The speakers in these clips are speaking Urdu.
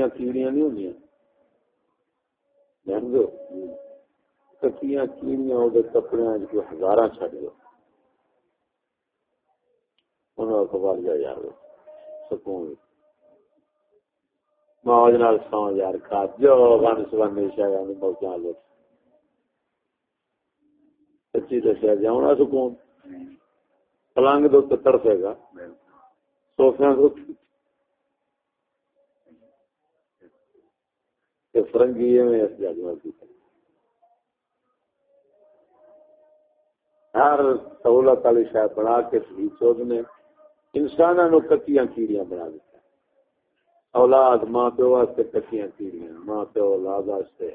کٹیاں کیڑیاں نہیں ہوندیاں۔ جان دو۔ کیڑیاں وہ کپڑے جو ہزار چڈ دو۔ انہوں کو جا یار سکون۔ موج نال سو یار کھا جو سبن لوٹ سچی دسیا جاؤنا سکون۔ پلنگ دو تڑفے گا۔ سوفیا فرنگی میں اس جگ ہر سہولت والی شاید بنا کے شہید چود نے انسان نو کیڑیاں بنا دیتا اولاد ماں پیو واسطے کٹیاں کیڑیاں ماں پیو اولاد واسطے۔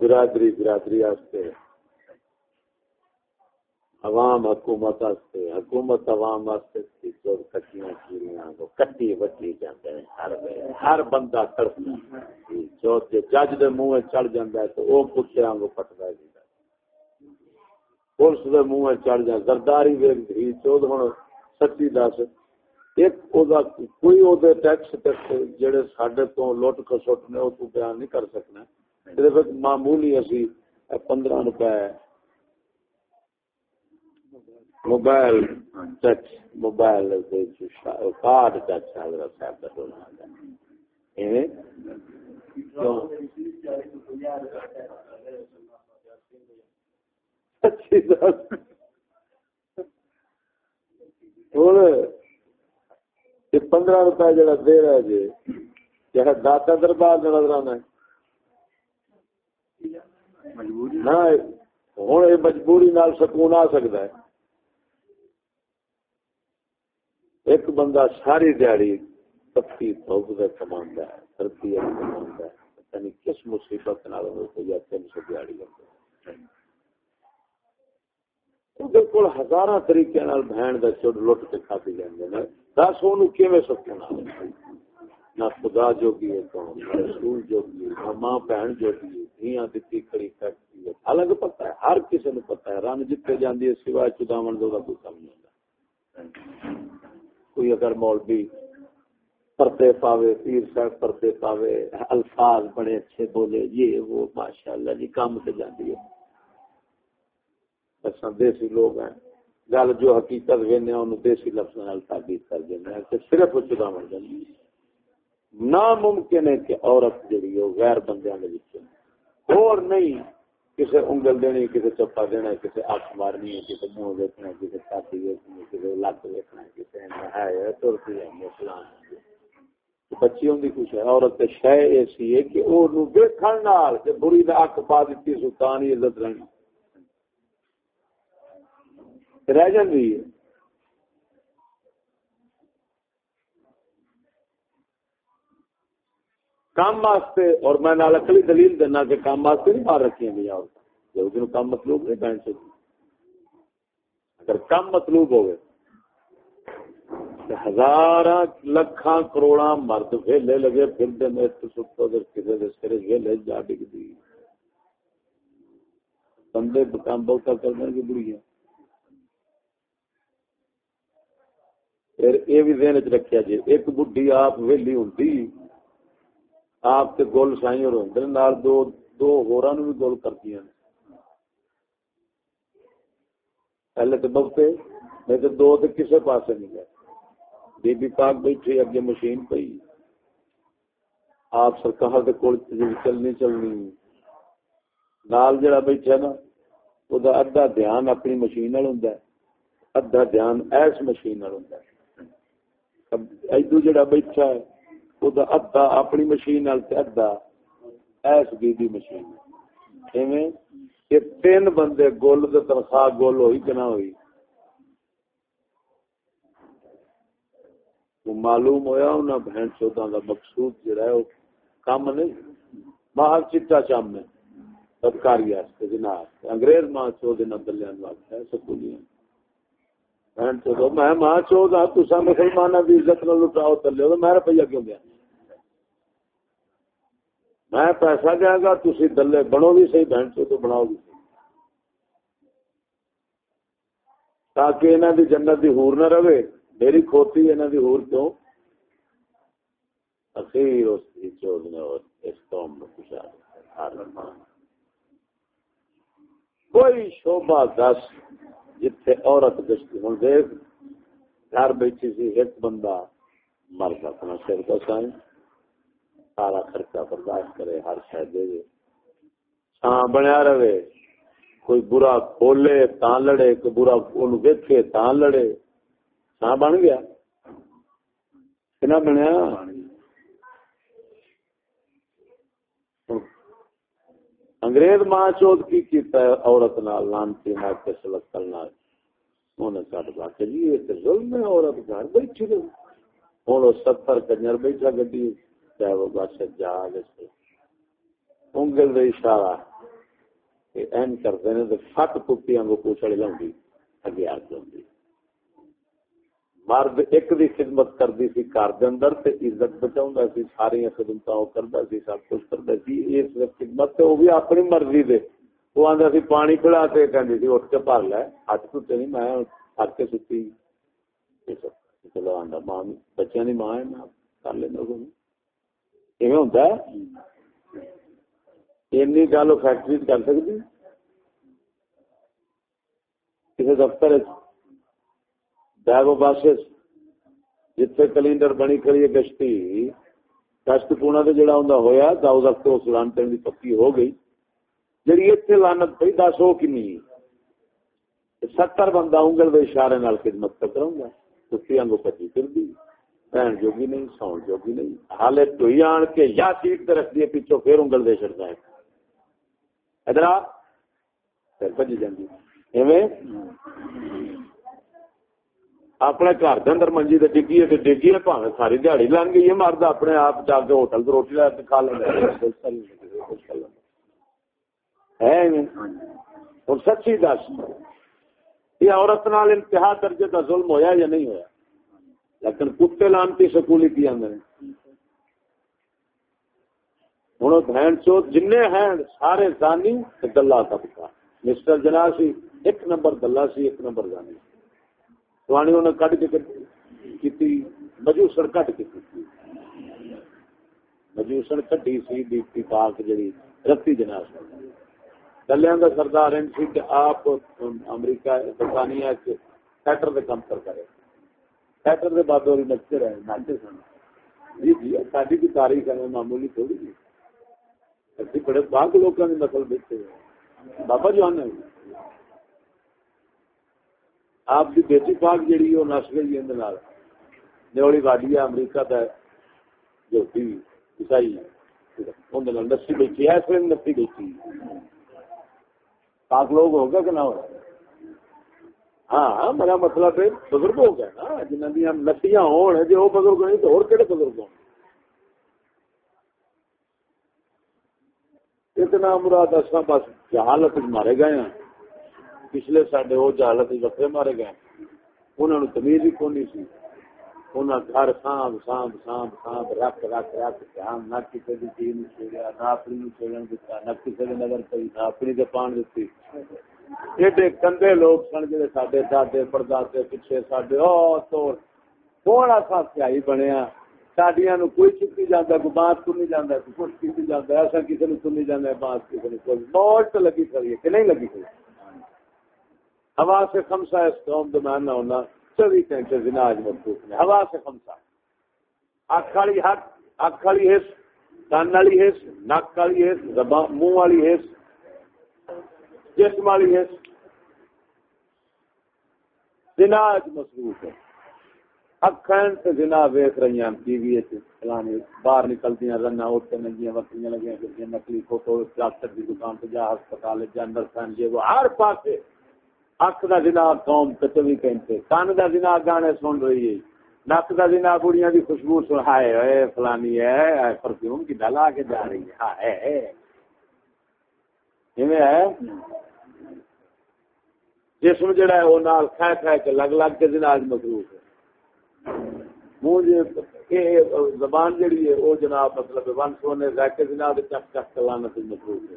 برادری برادری واسطے۔ عوام حکومت واسطے حکومت عوام آستے واسطے جو کٹیاں کیڑیاں وہ کٹی وٹی جاندے ہیں ہر ہر بندہ تڑپدا جو تے جج دے منہ چڑھ جاندا ہے تو او کتےاں کو پٹدا ہے جی۔ پولیس دے منہ چڑھ جا، زرداری ویک دھی چود ہن سچی دس۔ ایک او دا کوئی او دے ٹیکس ٹیکس جڑے ساڈے تو لوٹ کسوٹ نے، او تو بیان نہیں کر سکنا۔ صرف معمولی اسی پندرہ روپے mobile touch mobile card touch حضرت صاحب کا ڈولنا پندرہ روپے جڑا دے رہا جی کیا داتا دربار نظر آنا ہے ہوں یہ مجبوری نال سکون آ سکتا ہے ایک بندہ ساری دیہی تفتی دھوپ کا ہے سردی کما ہے، پتہ نہیں کس مصیبت نال تین سو دیہی بالکل ہزار طریقے بہن کا چڑ لٹ کے کھا پی لیں دس وہ سکون آ نہ خدا جوگی ہے کون رسول جوگی ہے ماں بہن جوگی ہے، دھیاں دتی کھڑی کرتی ہے۔ الگ پتہ ہے، ہر کسی نے پتہ ہے، رن جتے جاندی ہے سوائے چداون دو دا کوئی کم کوئی اگر مولوی پردے پاوے، پیر صاحب پردے پاوے، الفاظ بڑے اچھے بولے، یہ وہ ماشاءاللہ جی کام سے جاندی ہے۔ اساں دیسی لوگ ہیں۔ گل جو حقیقت وینے انہوں دیسی لفظ نال تعبیر کر دینا ہے کہ صرف وہ چداون جاندی ہے۔ ناممکن ہے کہ عورت جڑی ہو غیر بندیاں دے وچ اور نہیں کسی انگل دینی کسی چپا دینا کسی اک مارنی ہے کسے منہ دیکھنا کسی چھاتی دیکھنی کسی لت دیکھنا کسی ہے ترسی ہے فلان بچی ہوں کچھ ہے، عورت شہ ایسی ہے کہ وہ نو دیکھن نال تے بری دا اک پا دیتی سلطان عزت رہنی۔ رہ جاندی ہے۔ کام واسطے اور میں نال اکلی دلیل دینا کہ کام واسطے نہیں مار رکھی گئی اور کام مطلوب نہیں پہن سکتی اگر کم مطلوب ہوئے ہزار لکھاں کروڑا مرد ویلے لگے پھر دے میں تو سکتو در کسے دے سرے ویلے جا ڈگ دی بندے کام بہتا کرنے کی بڑی ہے پھر یہ بھی ذہن چ رکھیا جی ایک بڈھی آپ ویلی ہوں آپ کے گول سائی اور نال دو دو ہورا نو بھی گول کر دیا پہلے تو بہتے میں تو دو تو کسے پاس نہیں گئے۔ بی بی پاک بیٹھے، اگے مشین پی آپ سرکار کے کول چلنی چلنی۔ نال جڑا بیٹھا نا وہ ادھا دھیان اپنی مشین نال ہوں ادھا دھیان ایس مشین نال ہوندا ہوں ادو جڑا بیٹھا ہے ادھا اپنی مشین ادھا، ایس بی بی مشین۔ تین بندے گول دے تنخواہ گول ہوئی کہ نہ ہوئی۔ معلوم ہوا انہیں بہن چودہ کا مقصود جڑا ہے، وہ کام نہیں۔ باہر چٹا چم ہے بدکاری جناب۔ انگریز ماں چودہ دلیا ہے، سکولیاں۔ بہن میں ماں چودہ تسا مسلمانوں کی عزت نہ لٹاؤ تلے میں روپیہ کیوں دیا میں پیسہ دیا گا تھی دلے بنو بھی صحیح بہن سے تو بناؤ بھی صحیح تاکہ انہوں دی جنت دی ہور نہ رہے میری کھوتی انہوں دی ہور کیوں اخیر اس کی چود نے اور اس قوم میں خوشحال کوئی شعبہ دس جتھے عورت گشتی ہوں دیکھ، گھر بیٹھی سی، ایک بندہ مرد اپنا سر بسائیں سارا خرچہ برداشت کرے، ہر شاید دے دے۔ چھاں بنیا رہے، کوئی برا کھولے تا لڑے، کوئی برا ویکے تا لڑے چھاں بن گیا۔ کنا بنیا؟ انگریز ماں چوت کی کیتا ہے عورت نال لانتی نہ کے سلکل نال۔ انہیں کٹ بات جی یہ تو ظلم ہے، عورت گھر بیٹھی رہی۔ ہوں وہ ستر کنجر بیٹھا گڈی، چاہے وہ بس جہاز انگل دے اشارہ کہ این کرتے ہیں تو فٹ کپی کو پوچھڑ جاؤں اگے آ جاؤں مرد ایک دی خدمت کرتی سی گھر دے اندر تے عزت بچاؤں سی ساری خدمت کرتا سی، سب کچھ کرتا سی۔ اس خدمت تے وہ بھی اپنی مرضی دے۔ وہ آتا سی، پانی پلا کے کہندی سی، اٹھ کے بھر لے ہاتھ ٹوٹے نہیں، میں تھک کے ستی۔ چلو آنڈا ماں، بچیاں دی ماں ہے، میں کر لینا ایویں ہوتا ہے؟ اینی گل فیکٹری کر سکتی کسی دفتر بیگ بس جتھے کلینڈر بنی کری ہے گشتی گشت پونا تو جڑا ہوں ہویا داؤد اختر اس لانتے کی پکی ہو گئی۔ جی اتنے لانت پی دس ہو کنی؟ ستر بندہ انگل کے اشارے نال خدمت کر کروں گا۔ کتی آنگو پچی پھر دی پہن جوگی نہیں ساؤن جوگی نہیں۔ حالے تو ہی آن کے یا سیٹ تے رکھ دیے پیچھو پھر انگل دے چڑتا ہے ادھر آ، پھر بجی جاندی۔ ایویں؟ اپنے گھر کے اندر منجی سے ڈگی ہے ڈگی ہے پاوے ساری دیہی لنگ گئی ہے مرد اپنے آپ جا کے ہوٹل سے روٹی لا کھا لینا اور سچی دس۔ یہ عورت نال انتہا درجے کا ظلم ہویا یا نہیں ہویا؟ لیکن کتے لانتی سکولی کی آدھے ہوں بہن چو جن ہیں سارے زانی گلا طبقہ مسٹر جنا سی، ایک نمبر گلا سی، ایک نمبر زانی۔ توانی انہیں کٹ کے کی مجوسن کٹ کے مجوسن کٹی سی ڈیپٹی پاک جڑی رتی جناس کلیاں کا سردار ان سی کہ آپ امریکہ برطانیہ کے سیٹر دے کم کر کرے سیٹر دے بعد اور نچتے رہے ناچے سن جی جی ساری کی تاریخ ہے معمولی تھوڑی جی اسی بڑے باغ لوگوں کی نسل بیٹھے بابا جو آنے آپ کی بیٹی پاک جیڑی وہ نس گئی اندر نیولی واڈی ہے، امریکہ کا جو عیسائی اندر نسی بیٹھی ہے، اس وقت نسی بیٹھی پاک لوگ ہو گیا کہ نہ ہو ہاں ہاں میرا مطلب ہے، بزرگ ہو گیا نا جنہ دیا نسیاں ہون جی وہ بزرگ نہیں تو اور کہڑے بزرگ ہوں اتنا مراد اصل بس جہالت مارے گئے ہیں۔ پچھلے سڈے وہ جہالت وقت مارے گئے۔ انہوں نے تمیز ہی کونی سی۔ انہیں گھر سانب سانب سانب سانب رکھ رکھ رکھ دھیان نہ کسی کی چیز چھیڑیا نہ اپنی چھیڑن دتا، نہ کسی کی نظر پی نہ اپنی کے پان دیتی ایڈے کندے لوگ سن جی سڈے دادے، پردادے پیچھے سڈے توڑ تھوڑا سا سیائی بنیا سڈیا نو کوئی چکی جانا کوئی بانس کو نہیں جانا کوئی کچھ کی جانا ایسا کسی نے سنی جانا بانس کسی نے کوئی۔ موٹ لگی کری ہے کہ نہیں لگی کری ہوا سے خمسا اس قوم دمان نہ ہونا چوبی گھنٹے دناج مضبوط نے ہوا سے خمسا اکھ والی حق اکھ والی حص، کان والی حص نک والی حص، زبان، منہ والی حص، جسم والی حص۔ دناج مضبوط ہے۔ اکھن سے جنا ویخ رہی ہیں۔ ٹی وی فلانی باہر نکلتی ہیں رنا اٹھتے ننگیاں بکریاں لگی نکلی فوٹو ڈاکٹر کی دکان پہ جا، ہسپتال جا نرسن جی وہ ہر پاسے اک کا دن قوم چوبی گھنٹے۔ کن کا دن گانے سن رہی ہے؟ نک کا دن کڑیاں کی خوشبو سن۔ ہائے فلانی ہے پرفیوم کی ڈلا کے جا رہی ہے۔ ہے؟ جسم جڑا ہے، وہ نال کھا کھا کے لگ لگ کے دن مصروف ہے۔ منہ جی، زبان جڑی ہے، وہ جناب مطلب ون سونے رہ کے دن چک چک چلانا مصروف ہے۔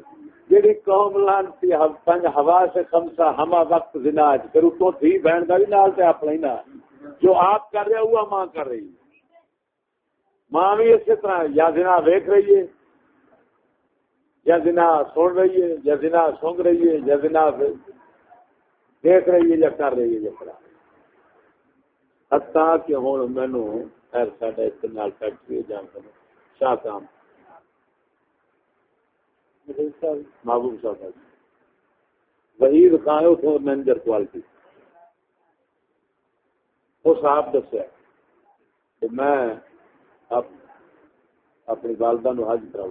جیڑی قوم لانتی پنج ہوا سے خمسا ہما وقت زناج پھر اس کو تھی بہن کا بھی نال تے اپنا ہی نہ جو آپ کر رہے ہوا ماں کر رہی ماں بھی اسی طرح یا دنا ویک رہی ہے، یا دنا سن رہی ہے، یا دنا سونگ رہی ہے، یا دنا دیکھ رہی ہے، یا کر رہی ہے، یا کرا حتیٰ کہ ہوں مینو خیر، ساڈا استعمال فیکٹری جان کر شاہ کام۔ محبوب صاحب وحید خان اتوں مینیجر کوالٹی وہ صاحب دسیا کہ میں اپنی والدہ نو حج کراؤ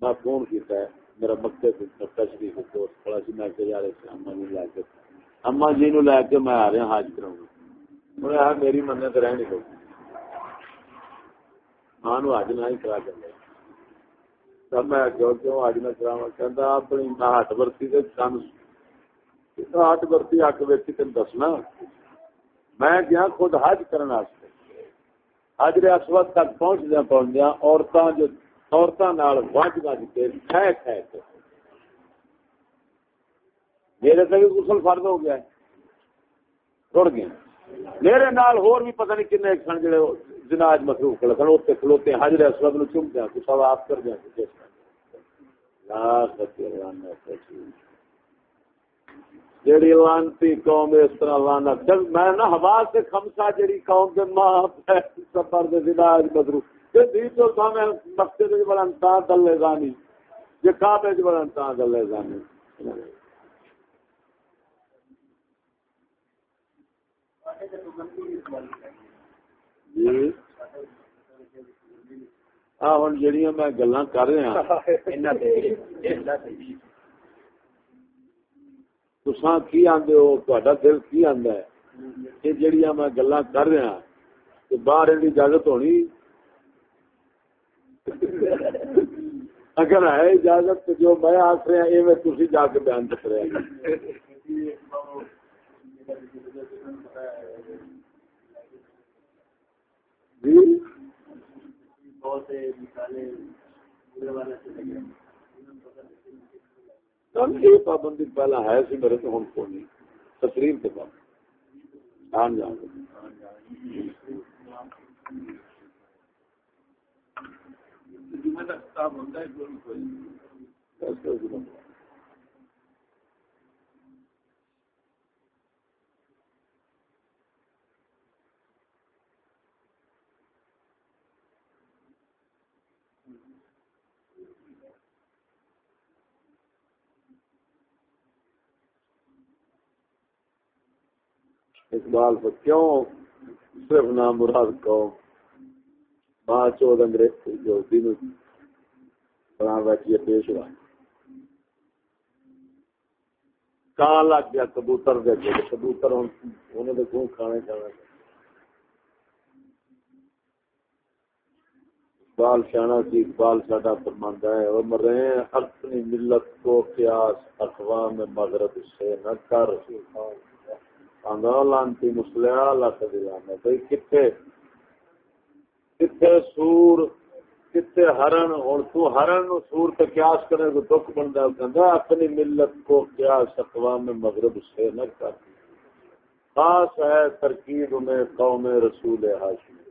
میں فون کیا میرا مکے تشریف دوست کھڑا سی۔ میں کہ یار اما جی لے کے اما جی نو لے کے میں آ رہا حج کراؤں۔ انہیں آ میری منت رہنی لوگ ماں نو حج نہ ہی کرا کر میں کیوں نہ کراوا کہندا اپنی ہٹ ہٹ اک ویکھی تین دسنا۔ میں گیا خود حج کرنے حج اسود تک پہنچ دیا پہنچ دیا عورتوں جو عورتوں وج وج کے کھہ کھہ کے۔ میرے سے بھی غسل فرد ہو گیا رڑ گیا میرے نال ہور بھی پتہ نہیں کنے سن جڑے جناج مصروف کھڑے سن، اوتے کھلوتے حجر اسود نو چوم دیا تو سب آپ کر دیا کس لا سچے اللہ جیڑی لانتی قوم اس طرح لانا چل میں نا ہوا سے خمسا جیڑی قوم کے ماں سفر دے علاج بدرو تے دی تو سامنے مسجد وچ بڑن تا دلے زانی، یہ کعبے وچ بڑن تا دلے زانی۔ جی ہاں ہوں جہاں میں گلا کر رہا ہاں، تسا کی آدھے ہو؟ تا دل کی آدھا ہے؟ یہ جہیا میں گلا کر رہا ہاں، باہر ان اجازت ہونی؟ اگر ہے اجازت، تو جو میں آخ رہا ہاں، یہ میں تھی جا کے بیان دس رہا یہ پابندی پہلا ہے سی میرے تو ہوں کو نہیں۔ تقریر کے بعد۔ آن جان۔ اقبال کو کیوں صرف نام مراد قوم ماں چود انگریز جو دن بنا بیٹھی پیش ہوا۔ کہاں لگ گیا کبوتر دے کے؟ کبوتر انہوں نے کیوں کھانے کھانا اقبال شانہ سی، اقبال ساڈا فرماندہ ہے اور مر رہے ہیں اپنی ملت کو قیاس، اقوام مغرب سے نہ کر۔ لانتی مسلیا لکھ دلانا بھائی کتنے کتنے سور؟ کتنے ہرن ہوں تو ہرن سور تو قیاس کرنے کو دکھ بنتا ہے۔ اپنی ملت کو قیاس اقوام مغرب سے نہ کر۔ خاص ہے ترکیب میں قوم رسول ہاشمی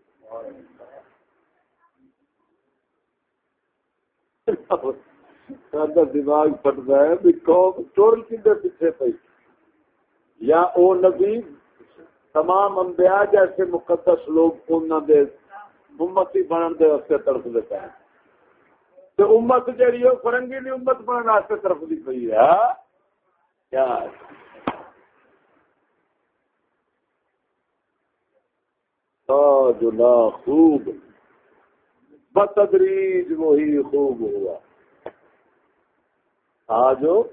دماغ پٹتا ہے بھی قوم چور کھے پیچھے پی یا او نبی، تمام انبیاء جیسے مقدس لوگ انہوں دے امتی بنن دے واسطے طرف دیتا ہے تو امت جہی وہ فرنگی نہیں امت بننے واسطے طرف دی پئی ہے۔ کیا؟ جو نا خوب۔ بتدریج وہی خوب ہوا۔ آجو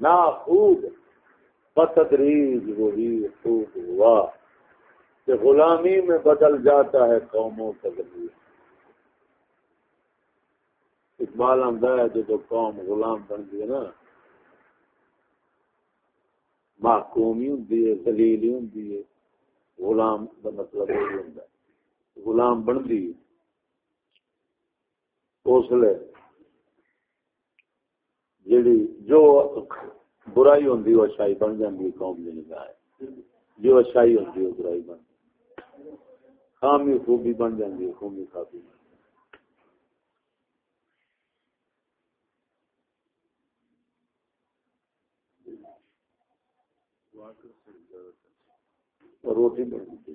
نا خوب۔ بتدریج وہی خوب ہوا کہ غلامی میں بدل جاتا ہے قوموں کا ذریعہ اقبال آمدہ ہے جو قوم غلام بن گئی نا، محکومی ہوں دلیل ہوں غلام کا مطلب یہ ہوتا ہے۔ غلام بن دی اس لیے جیڑی جو برائی ہوندی وہ اچھائی بن جاندی، قوم دی نگاہ جو اچھائی ہوندی، وہ برائی بن خامی خوبی بن جاتی ہے خوبی خاصی روٹی بنتی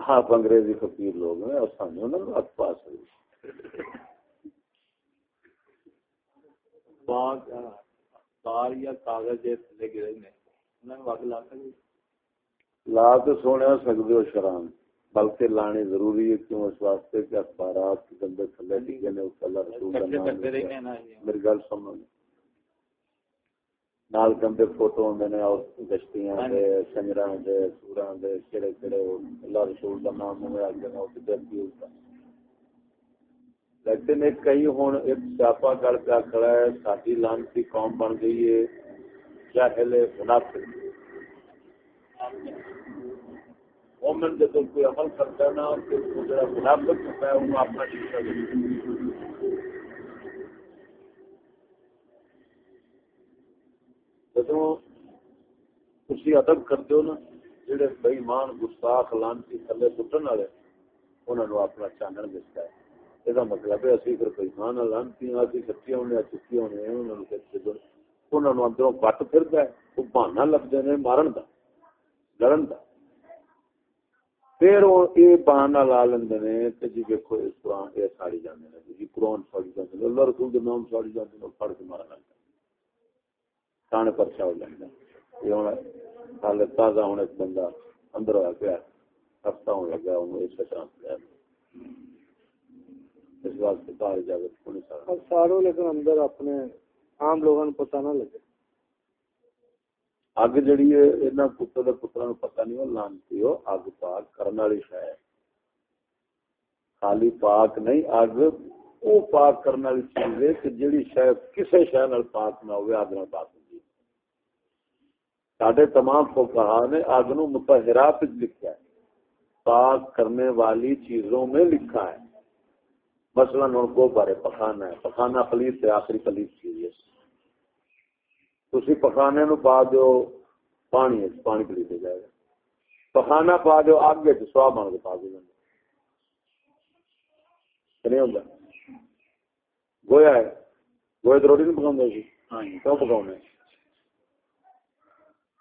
آپ انگریزی فقیر لوگ ہیں اور سامنے بات پاس یا کاغذ لے گرے وقت لا سکتے لا تو سونے سکتے ہو شرام بلکہ لانے ضروری ہے کیوں؟ اس واسطے کہ اخبارات گندے تھلے ڈیگے نے اس اللہ رسول میری گل سمجھ نال گندے فوٹو ہوندے نے اور گشتیاں دے سنجراں دے سوراں دے کڑے کڑے اللہ رسول کا نام میں اگے نہ تے دیتی ہوتا لیکن ایک کئی ہن ایک سیاپا گل پیا کھڑا ہے ساڈی لانتی قوم بن گئی ہے جاہل منافق۔ مومن جب کوئی عمل کرتا ہے نا تو جڑا منافق ہوتا ہے وہ اپنا شکشا دیتا تھی ادب کرتے ہو نا جہے بئیمان گستاخ، لانتی، تھلے پٹن والے انہوں نے اپنا چانن دستا ہے۔ یہ مطلب ہے اسی پھر بئیمان لانتی اسی سچی ہونے، چکی ہونے انہوں نے اندروں بٹ پھرتا ہے، وہ بہانا لگتے ہیں مارن کا لڑن کا پھر یہ بہانا لا لیندے نے، تے جی ویکھو اس قرآن یہ ساڑی جاندے نے جی قرآن ساڑی جاندے نے، اللہ رسول کے نام ساڑی جاندے نے، پڑھ کے مارا لگتا تھانے پرچا ہو جائے یہ ہوں تازہ ہونے ایک بندہ اندر ہوا پیا ہفتہ ہونے لگا انہوں اس طرح سے اس واسطے باہر اجازت ساروں لیکن اندر اپنے عام لوگوں کو پتہ نہ لگے۔ اگ جڑی ہے انہاں پتر دے پتراں نوں پتہ نہیں ہو لانتی ہو اگ پاک کرن والی شے خالی پاک نہیں اگ او پاک کرن والی چیز ہے کہ جڑی شے کسے شے نال پاک نہ ہوے اگ نال پاک سڈے تمام فوکہ نے آگ نو متحرات لکھا ہے۔ پاک کرنے والی چیزوں میں لکھا ہے۔ مثلا ان کو بارے پخانا ہے۔ پخانا پلیس سے آخری پلیس چیز ہے۔ تھی پخانے نو پا دو پانی ہے پانی پلیس ہو جائے گا۔ پخانا پا دو آگ سوا بن کے پا دو نہیں ہوتا گویا ہے؟ گویا تو روٹی نہیں پکاؤں جی۔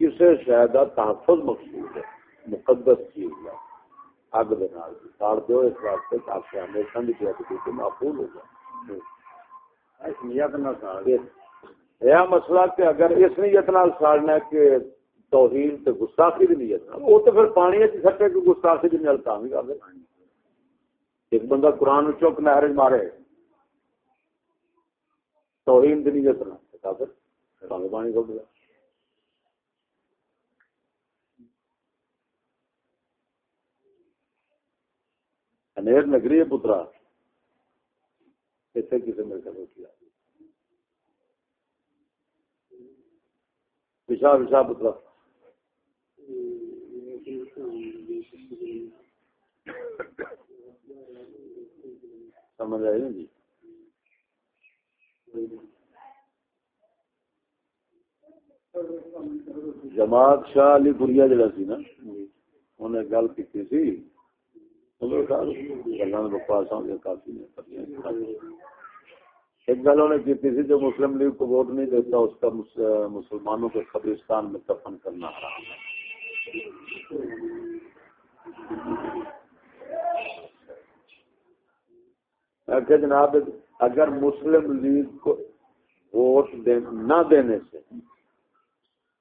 کسی کا تحفظ مقصود ہے مقدس چیز ہے۔ اگ ساڑ دو اس واسطے تاکہ ہمیشہ کی جیت محفوظ ہو جائے یہ مسئلہ کہ اگر اس نیت نال ساڑنا کہ توہین تے گستاخی کی نیت وہ تو پھر پانی سٹے کہ گستاخی کی نیت بھی کر دے۔ ایک بندہ قرآن چوک نہر مارے توہین کی نیت نہ پانی کو دیا انیر نگری ہے پترا اتنے کسی میرے گھر روٹی آ پیشاب پیشاب پتلا سمجھ آئی نا جی جماعت شاہ علی گڑیا جڑا سی نا انہیں گل کی سی ایک گل انہیں کی تھی جو مسلم لیگ کو ووٹ نہیں دیتا، اس کا مسلمانوں کے قبرستان میں دفن کرنا حرام ہے۔ جناب، اگر مسلم لیگ کو ووٹ نہ دینے سے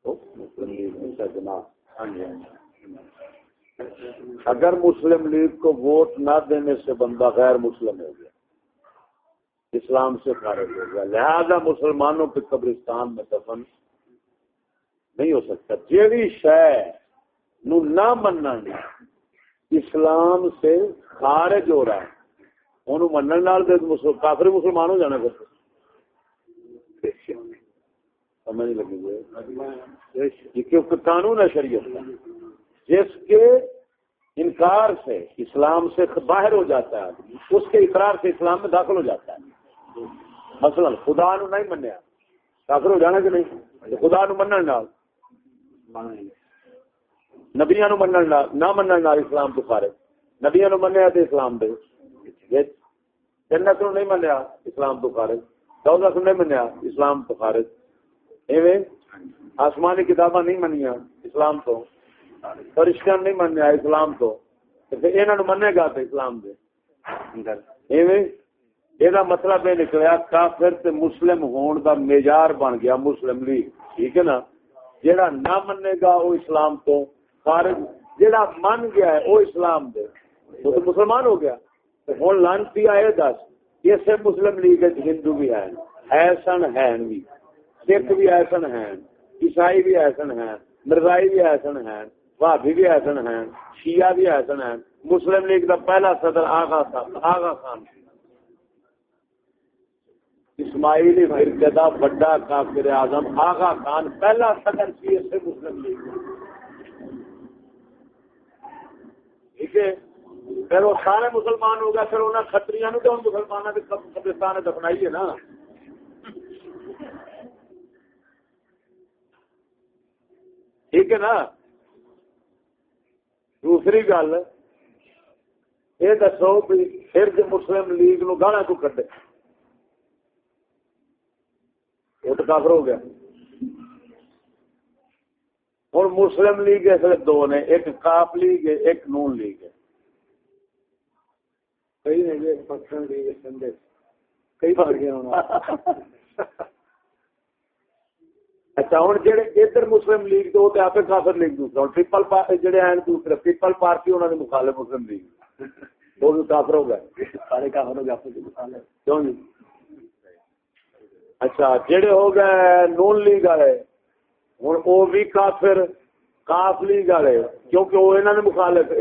مسلم لیگ جناب۔ ہاں جی، ہاں جی۔ اگر مسلم لیگ کو ووٹ نہ دینے سے بندہ غیر مسلم ہو گیا، اسلام سے خارج ہو گیا، لہذا مسلمانوں کے قبرستان میں دفن نہیں ہو سکتا۔ جیڑی شہ نہ مننا نہیں اسلام سے خارج ہو رہا ہے۔ انہوں من کافر مسلمان ہو جانا پھر۔ سمجھ لگی جی؟ کیونکہ قانون ہے شریعت کا؟ جس کے انکار سے اسلام سے باہر ہو جاتا ہے اس کے اقرار سے اسلام میں داخل ہو جاتا ہے۔ مثلا خدا نو نہیں منیا داخل ہو جانا کہ نہیں؟ خدا نو من نبیا نو من نہ من اسلام تو فارغ نبیا نو منیا تو اسلام دے۔ جنت نو نہیں منیا، اسلام تو فارغ دولت نہیں منیا، اسلام تو فارغ ایویں آسمانی کتاباں نہیں منیا اسلام تو فرشتہ نہیں منیا اسلام تو منے گا تو اسلام دے۔ یہ مطلب یہ نکلیا کافر تے مسلم ہون دا میجار بن گیا مسلم لیگ ٹھیک ہے نا؟ جیڑا نہ منے گا وہ اسلام تو خارج جیڑا من گیا ہے وہ اسلام دے۔ وہ تو مسلمان ہو گیا۔ ہوں لانتی آئے دس۔ اسے مسلم لیگ ہندو بھی ہے ایسن ہے بھی سکھ بھی ایسن ہے۔ عیسائی بھی ایسن ہے۔ مرزائی بھی ایسن ہے۔ بھابی بھی ایسن ہیں، شیعہ بھی ایسن ہیں۔ مسلم لیگ کا پہلا صدر آغا صاحب، آغا خان۔ اسماعیلی فرقے کا بڑا کافر اعظم آغا خان، پہلا صدر سی اس سے مسلم لیگ۔ ٹھیک ہے؟ پھر وہ سارے مسلمان ہو گئے، پھر انہیں کتری تو مسلمانوں کے قبرستان دفنائی ہے نا۔ ٹھیک ہے نا؟ دوسری گل یہ دسو بھی پھر مسلم لیگ نو گانا کو کٹے وہ تو کافر ہو گیا۔ ہوں مسلم لیگ اس دو نے ایک کاف لیگ ہے ایک نون لیگ ہے۔ کئی بار گیا اچھا ہوں جہے ادھر مسلم لیگ تو آپ کافر لیگ دوسرا ٹریپل جہے ہیں دوسرے ٹریپل پارٹی انہوں نے مخالف مسلم لیگ۔ وہ بھی کافر ہو گئے۔ سارے کافر ہو گئے کیوں جی؟ اچھا جہے ہو گئے نون لیگ والے ہوں وہ بھی کافر کاف لیگ والے کیونکہ وہ انہوں نے مخالف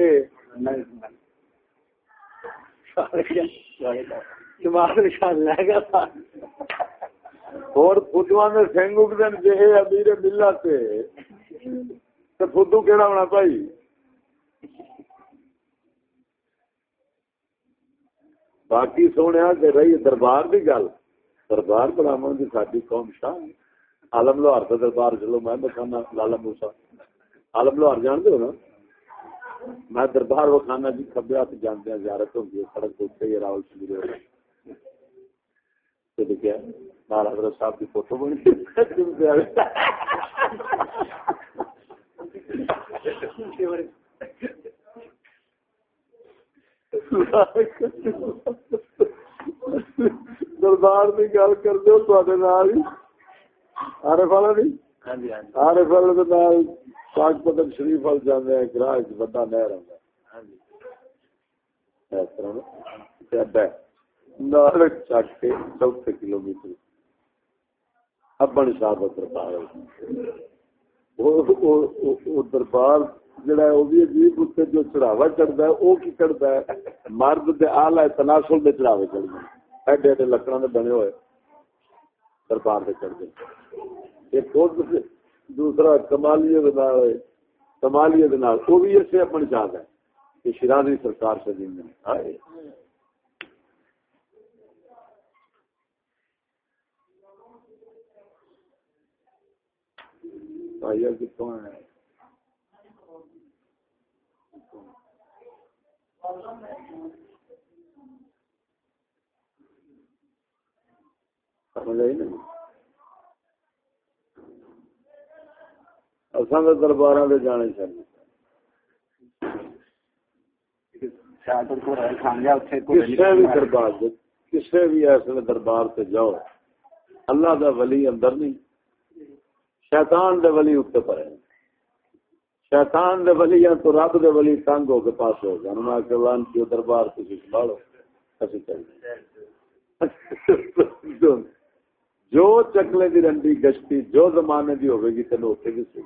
دماغ نشان لے گا اور فدو میں سنگ اگدن جے امیر ملا سے، تو فدو کہڑا ہونا بھائی باقی سونے کہ رہی دربار کی گل۔ دربار بڑھاو کی ساری قوم شاہ آلم لوہار کا دربار چلو میں بخانا لالا موسا آلم لوہار جانتے ہو نا؟ میں دربار وکھانا جی کبے ہاتھ جانتے ہیں زیارت ہوتی ہے، سڑک ہوتے راول سنگھ کیا لال حضرت صاحب کی فوٹو بنی دربار کی گل کر دو آرف والا نہیں آرف والے پاک پتن شریف وال گراہ بڑا نہر آتا اس طرح نال چک کے میٹر ابن شاہ کا دربار دربار جڑا ہے، وہ بھی عجیب اتنے جو چڑھاوا چڑھتا ہے، وہ کی چڑھتا ہے؟ مرد کے آل ہے تناسل کے چڑھاوے چڑھتے ہیں۔ ایڈے ایڈے لکڑا کے بنے ہوئے دربار سے چڑھتے ایک دوسرا کمالیت کمالیت وہ بھی اسے اپنی چاہتا ہے۔ کہ شرازی سرکار سے دن آئے کتوں ہے سمجھ آئی نہیں اصل دربار جانے چاہیے دربار بھی ایسے دربار سے جاؤ اللہ دا ولی اندر نہیں شیطان دے ولی اتنے پڑے شیطان دے ولی یا تو رب دے ولی تنگ ہو کے پاس ہو گیا انہوں نے لان کی دربار تھی سنبھالو اسی چاہیے جو چکلے دی رنڈی گشتی، جو زمانے دی ہوئے گی، تینوں اتنے بھی سی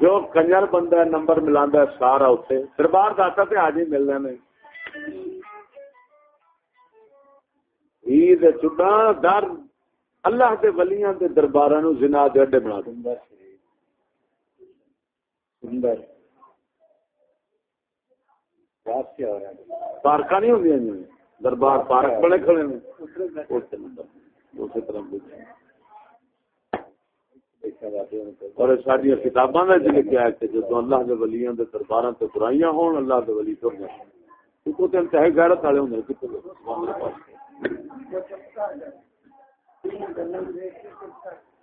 جو کنجر بندہ ہے نمبر ملا سارا اتنے دربار داتا تے آج ہی ملنے میں عید چڈا در اللہ کے ولیاں کے دربار نو زنا دے اڈے بنا دیندا ہے۔ دوں پارک نہیں ہوں جی؟ دربار پارک بڑے کھڑے نے۔ اسی طرح اور ساری کتاباں میں لکھا ہے کہ جب اللہ کے ولیاں دے درباراں تے برائیاں ہون، اللہ دے ولی ٹر جائیں تو تے انتہائی غیرت والے ہوندے کتے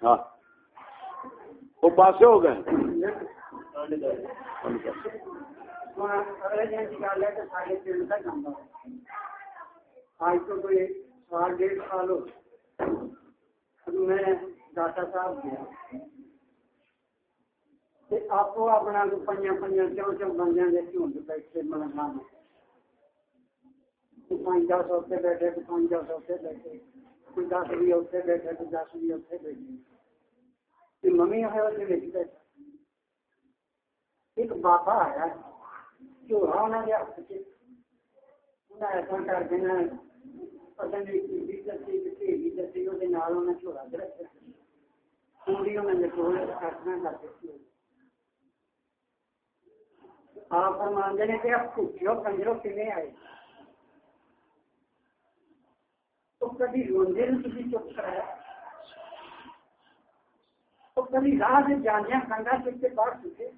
ہاں۔ وہ پاسے ہو گئے۔ آج تو کوئی سال ڈیڑھ سال ہو میں داتا صاحب گیا آپ اپنا پنجا پنجا چو چو بندے جھنڈ بیٹھے ملنا پانچ دس اتنے بیٹھے، پانچ دس اتنے بیٹھے۔ کوئی دس بھی اتنے کوئی دس بھی اتنے بیٹھے ممی ہے بیٹھا ایک بابا آیا انہوں نے ہاتھ ایسا کر دینا پتہ نہیں دسی دسی وہ رکھا آپ فرماندے نے کہ آپ کھوٹیو کنجرو کنے آئے؟ تو کبھی روندے نے تھی چپ کرایا؟ تو کبھی راہ سے جانیا کنگا چپ کے پاس چکے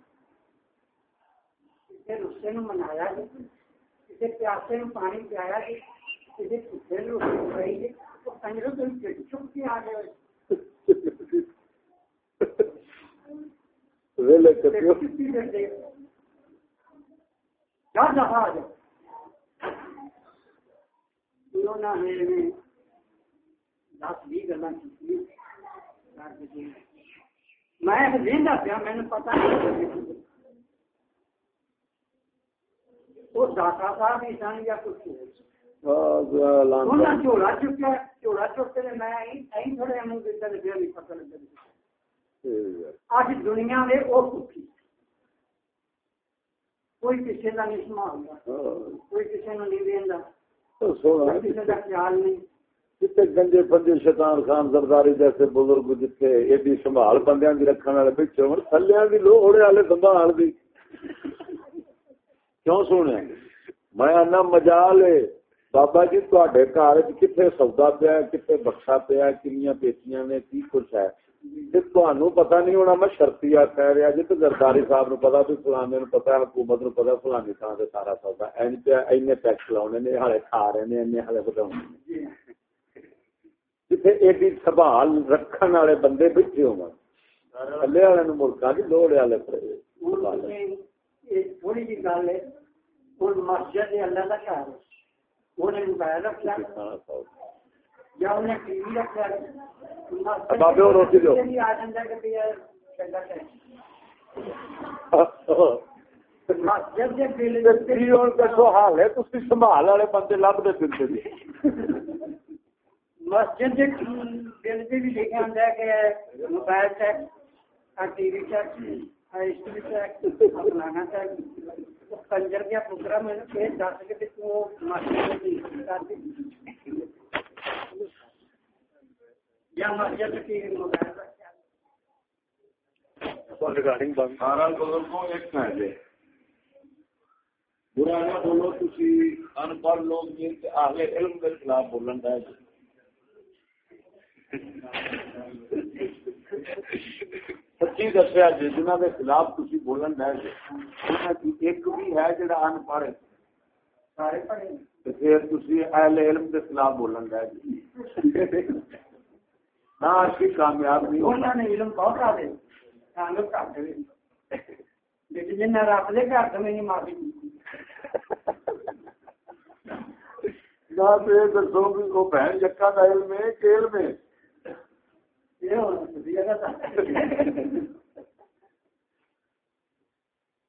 کسی رسے نو منایا جی؟ کسی پیاسے نو پانی پیا جی؟ کسی کھوٹے نو روٹی کھائی جی؟ تو کنجرو تم چپ کے آ گئے ویلے میں پیا مینو پتا وہ داتا صاحب ہی سن یا کچھ چوڑا چکیا چوڑا چکتے میں تھوڑے پتہ لگا۔ اج دنیا میں وہ سکھی کوئی کسی کا نہیں سنبھالتا کوئی کسی نے نہیں دینا کسی کا خیال نہیں۔ جتنے گنجے بندے شیطان خان زرداری جیسے بزرگ جتنے ایڈی سنبھال بندیاں کی رکھنے والے پیچھے ہوں تھلیا کی لوہڑے والے سنبھال دی۔ کیوں سونے؟ میں آنا مجال ہے۔ بابا جی تے گھر کتنے سودا پیا کتنے بخشا پیا کنیا پیچیاں نے، کی کچھ ہے؟ پتا نہیں ہونا، میں شرطی کہہ رہا جی تو زرداری صاحب نو پتا بھی فلانے نو پتا حکومت نو پتا فلانی تھان سے سارا سودا۔ این ٹیکس لاؤنے نے ہالے کھا رہے ہیں ہالے بتا ایڈی رکھن والے بندے بیٹھے ہو تھلے والے ملکا کی لوڑ والے تھوڑی جی گل ہے مسجد اللہ ہے موبائل بابے روٹی دو حال ہے سنبھال والے بندے لبتے پھرتے مسجد بل سے بھی لکھا ہوں کہ mobile check T V check فلانا چیک کنجر کا پترا میں دس کے مسجد یا مسجد کی موبائل ریکارڈنگ بند۔ سارا بزرگوں ایک ہے برا نہ بولو تھی ان پڑھ لوگ آگے علم کے خلاف بولن کا سچی دسیا جی جنہوں کے خلاف تھی بولن ڈے ایک بھی ہے جڑا ان پڑھ پھر تھی اہل علم کے خلاف بولن ڈے جی۔ نہ اچھی کامیاب نہیں ہونا۔ انہوں نے علم بہت آ دے۔ کانگل کر دے۔ لیکن جن رب دے گھر تو میں نہیں معافی نہ تو یہ دسو بھی وہ بہن یکا کا علم ہے کہ علم ہے۔ یہ ہونا چاہیے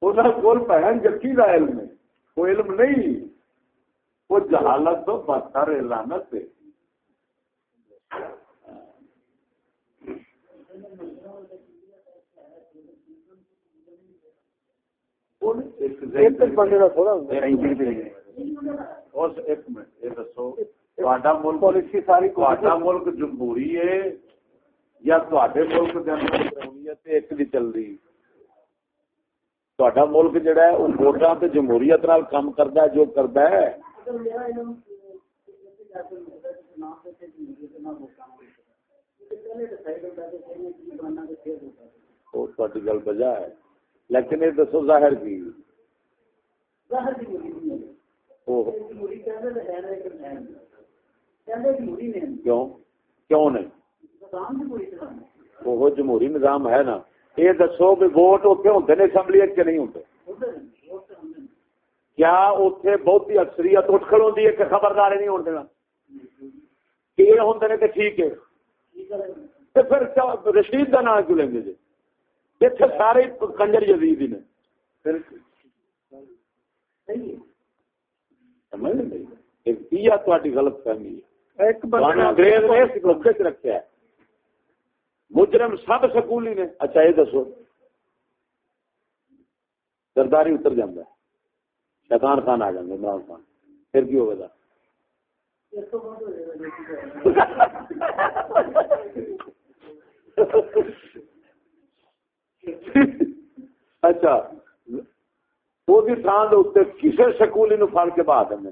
انہوں کو بہن یقین کا علم ہے وہ علم نہیں وہ جہالت تو بدتر لانت ہے ایک بندے کا تھوڑا اور ایک منٹ یہ دسو تہاڈا ملک پالیسی ساری تہاڈا ملک جمہوری ہے یا ملک دے اندر جمہوریت ایک دی چل رہی تہاڈا ملک جڑا ہے وہ ووٹاں تے جمہوریت نال کام کردا ہے جو کردا ہے وہ تہاڈی گل بجا ہے لیکن یہ دسو ظاہر کی کیوں نہیں وہ جمہوری نظام ہے نا۔ یہ دسو بھی ووٹ اتنے ہوتے نے اسمبلی کے نہیں ہوتے کیا اتنے بہت اکثریت اٹھ کھڑوں ہے کہ خبردار نہیں ہونے دینا؟ کہ یہ ہوتے نے کہ ٹھیک ہے۔ تو پھر رشید کا نام کیوں لیں گے جی؟ اتنے سارے کنجر یزید ہی نے۔ سمجھ نہیں تاری غلط فہمی ہے۔ انگریز نے اس رکھا ہے۔ مجرم سب سکولی نے۔ اچھا یہ دسو۔ سرداری اتر جانا ہے۔ شیطان خان آ جائیں عمران خان۔ پھر کی ہوگا اچھا وہ تھان اتنے کسی سکولی نو فل کے بہا دیں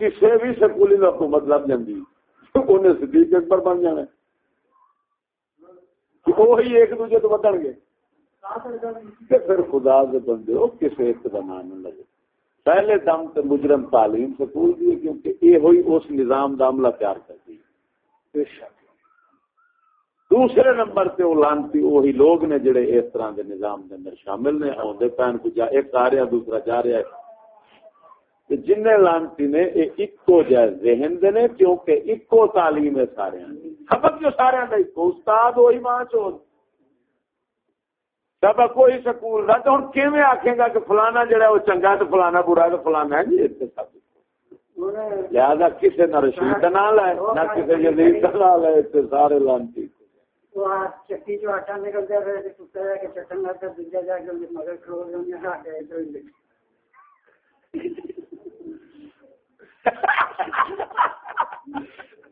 کسی بھی سکولی نو حکومت لب جاتی انہیں صدیق اکبر بن جانا وہی ایک دوجے تو بدل گے پھر خدا سے بندے ہو کسی ایک کا نام نہ لگے۔ پہلے دم تو مجرم تعلیم سکول دی کیونکہ یہ ہوئی اس نظام کا عملہ تیار کر دی دوسرے نمبر پہ وہ لانتی وہی لوگ نے جڑے اس طرح کے نظام کے اندر شامل نے آدھے پہن کو جا ایک آ رہا دوسرا جا رہا ہے۔ جن لانتی نے یہ اکو جائے ذہن دے نے، کیونکہ اکو تعلیم ہے سارے۔ سبق جو سارے کا استاد وہی ماں چو سبق کوئی سکول نہ تو ہوں کیویں آخے گا کہ فلانا جڑا وہ چنگا تو فلانا برا تو فلانا ہے؟ جی اتنے سب۔ لہٰذا کسی نہ رشید کا نام لائے، نہ کسی کا نام لائے اتنے سارے لانتی۔ چکی جو آٹا نکل جائے رہے دوجا جا کے مگر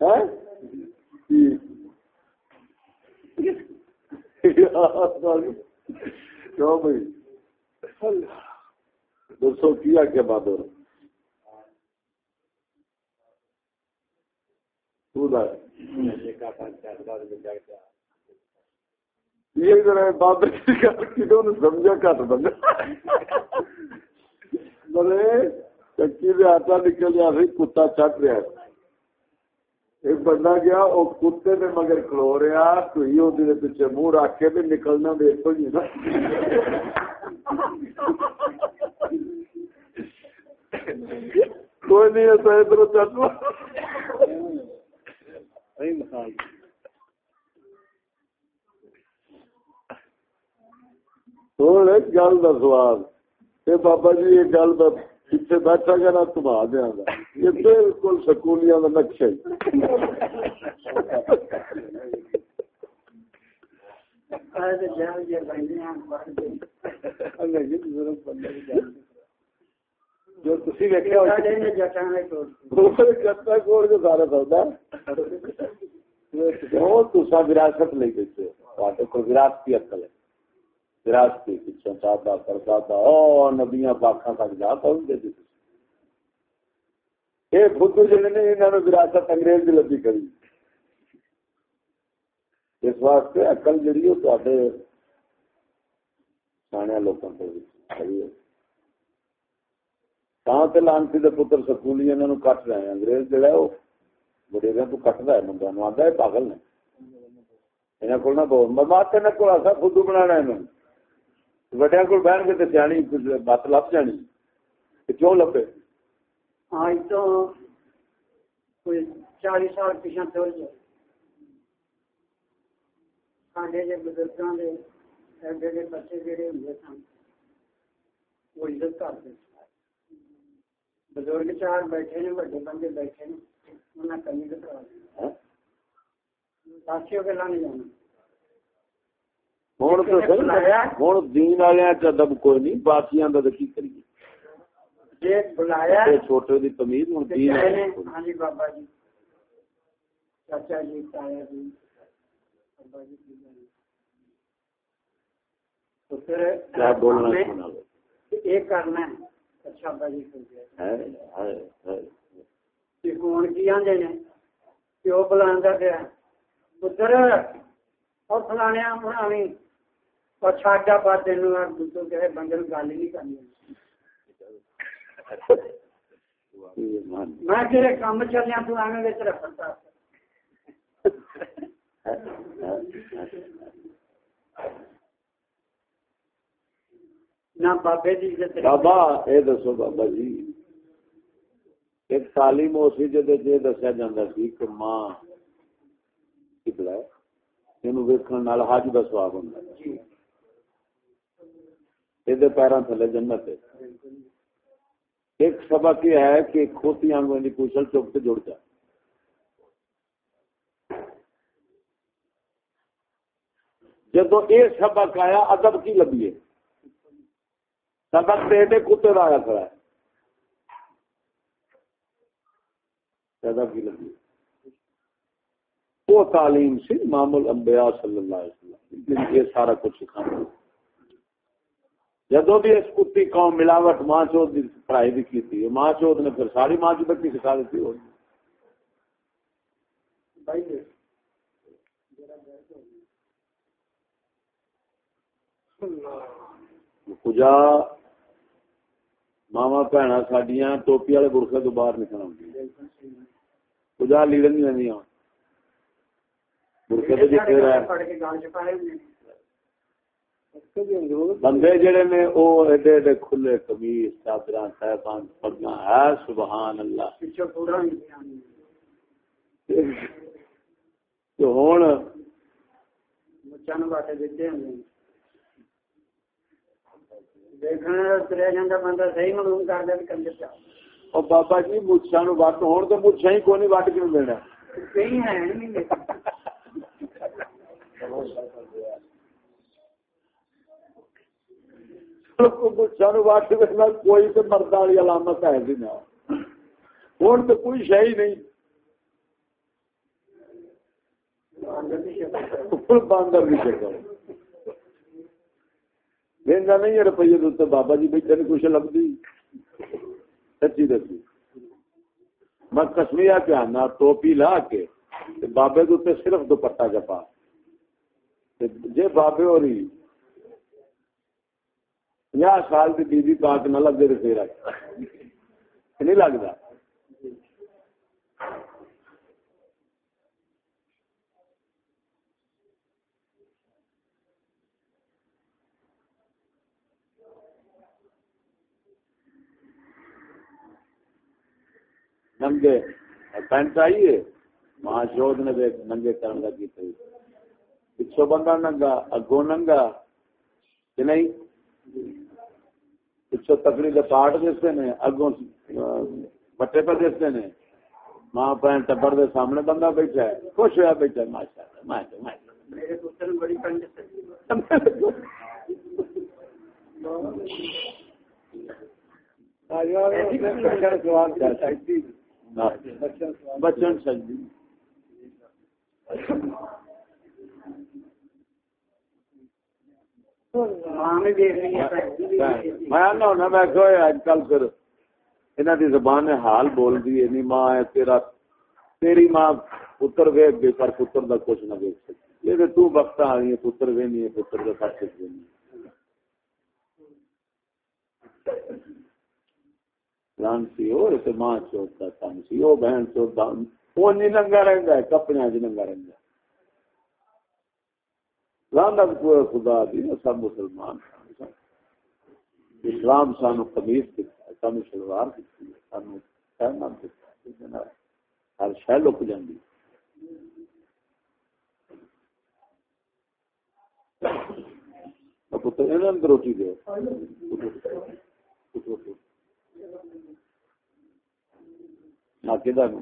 ہاں؟ کیوں بھائی؟ دوستوں کیا کیا بات ہو سمجھا کٹ بندہ چکی آٹا نکل گیا سی کتا چٹ رہا ایک بندہ گیا وہ کتے نے مگر کھلو رہا تو ہی وہ پیچھے منہ رکھ کے نکلنا دیکھو جی نا۔ کوئی نہیں ایسا ادھر چٹ ہوں ایک گل کا سوال یہ بابا جی یہ گل پیچھے بیٹھا گا نا تما دیا گا یہ بالکل سکولیاں کا نقشہ ہی۔ جو تھی ویکیا کرتا کوڑ کے۔ سارا سودا۔ کیوں تسا وراثت نہیں دیتے کو وراثتی اکل ہے۔ وراثتی پچھوں دادا پردادا او نبیاں پاکاں تک جا پاؤں دے دیتے یہ خود جڑے نے انہوں نے وراثت انگریز کی لبی کری۔ اس واسطے اکل جہی وہ تے سیاح لوگوں کو تے لانسی دے پتر سکولی انہوں نے کٹ رہے ہیں۔ انگریز جڑا ہے وہ وڈیریا تو کٹتا ہے منڈیا نو آتا ہے پاگل نے۔ یہاں کو نہ بول۔ مات نہ کو ایسا خود بنا وڈیا کو بہن کے سیانی بت لب جانی کیوں لبے آج تو کوئی چالیس سال پیچھا تر جائے سارے بزرگوں کے ایڈے بچے جڑے ہوں سن وہ عزت کرتے بزرگ چار بیٹھے نے وڈے بندے بیٹھے نے انہیں کمی تو کرا ساتھیوں کے لانے جانا ہوں تو ہوں دین والے ادب کوئی نہیں باقیاں کا کی کریے؟ جی چھوٹے دی تمیز ہوں دین ہاں جی بابا جی۔ چاچا جی تایا جی۔ بابا جی تو پھر بولنا یہ کرنا ہے۔ اچھا بابا جی ہوں کی آدھے نے؟ پیو بلا پیا پتر اور فلانے بنا اور چھاڈا پا تین کسی بندے گل نہیں کرنی میں تیرے کام چلیا تو ایویں رکھتا بابے بابا یہ دسو بابا جی۔ ایک تعلیم ہو سی جی دسیا جا سی کہ ماں ویکن حج کا سواب ہوں یہ پیروں تھلے جنت ہے ایک سبق یہ ہے کہ کھوتی آنگوں کی کشل چوک سے جڑ جائے جب یہ سبق آیا ادب کی لبیے سبق دے دے کتے کا آیا کھڑا ہے ادب کی لبیے وہ تعلیم سی امام الانبیاء صلی اللہ علیہ وسلم یہ سارا کچھ سکھانا جدو بھی اس کتی قوم ملاوٹ ماں چوت کی پڑھائی بھی کی تھی ماں چوت نے پھر ساری ماں چوت کی سکھا دیتی ہو کجا ماوا بھن سڈیا ٹوپی والے برخے تو باہر نکل کجا لیڈر نہیں رہی بندے جڑے نے او ایڈے ایڈے کھلے قمیص چادر صاحبان پگا ہے سبحان اللہ۔ تو ہوں بابا جی نو وٹ ہی کیوں کوئی تو مرد والی علامت ہے بھی نہ ہوں تو کوئی شہ ہی نہیں۔ باندر بھی شکل لینا نہیں روپیے تو بابا جی بھائی تین کچھ لگتی سچی دسی۔ میں کسمیا پہ آنا، ٹوپی لا کے بابے دے صرف دوپٹا چپا جی بابے ہو رہی۔ پناہ سال کی بیوی پاک نہ لگے تو پھر نہیں لگتا ننگے پینٹ آئیے ماں شوق نے ننگے کرنے کا کی پچھو بندہ ننگا اگو ننگا کہ نہیں؟ پچھو تکڑی کے پاٹ دیتے نے اگوں بٹے پہ دیتے نے۔ ماں بہن ٹبر دے سامنے بندہ بیٹھا ہے خوش ہوا بیٹھا ہے ماشاء اللہ بچن سجدی ماں میں دیکھ رہی ہے بہن بھی دیکھ رہی ہے۔ میں آنا ہونا میں اج کل پھر دی زبان حال بول دی ماں ہے تیرا تیری ماں پتر گئی پر پتر دا کچھ نہ تو وقت آ رہی ہے پتر ہے پتر سب کچھ لان سی تے ماں چوت کا کام سی بہن چوت دا وہ نہیں ننگا رہندا ہے کپڑے چ ننگا رہندا ہے۔ لعنت کو خدا دی سب مسلمان اسلام سانو قمیص ہے، سانو شلوار ہے، سانو پہنا ہے۔ جناب، ہر شہ لک جاندی پتر انہاں روٹی دے۔ نہ نوں